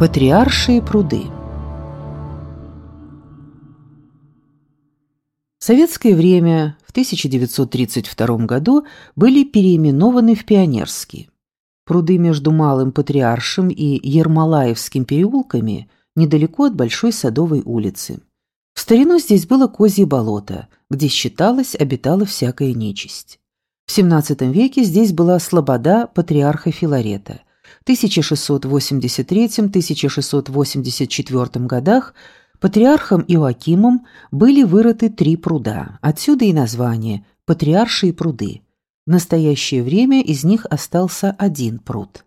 Патриаршие пруды В советское время, в 1932 году, были переименованы в Пионерские. Пруды между Малым Патриаршим и Ермолаевским переулками недалеко от Большой Садовой улицы. В старину здесь было козье болото, где, считалось, обитала всякая нечисть. В XVII веке здесь была слобода патриарха Филарета – 1683-1684 годах патриархом Иоакимом были вырыты три пруда, отсюда и название «Патриаршие пруды». В настоящее время из них остался один пруд.